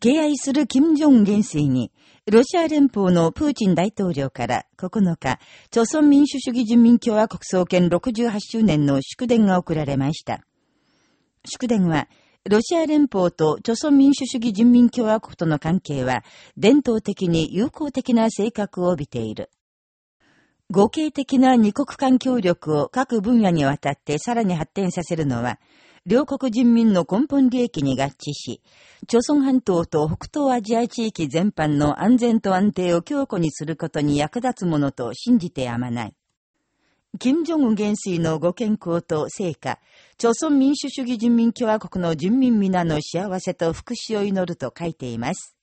敬愛する金正恩元帥に、ロシア連邦のプーチン大統領から9日、朝鮮民主主義人民共和国創建68周年の祝電が送られました。祝電は、ロシア連邦と朝鮮民主主義人民共和国との関係は、伝統的に友好的な性格を帯びている。合計的な二国間協力を各分野にわたってさらに発展させるのは、両国人民の根本利益に合致し、朝鮮半島と北東アジア地域全般の安全と安定を強固にすることに役立つものと信じてやまない。金正恩元帥のご健康と成果、朝鮮民主主義人民共和国の人民皆の幸せと福祉を祈ると書いています。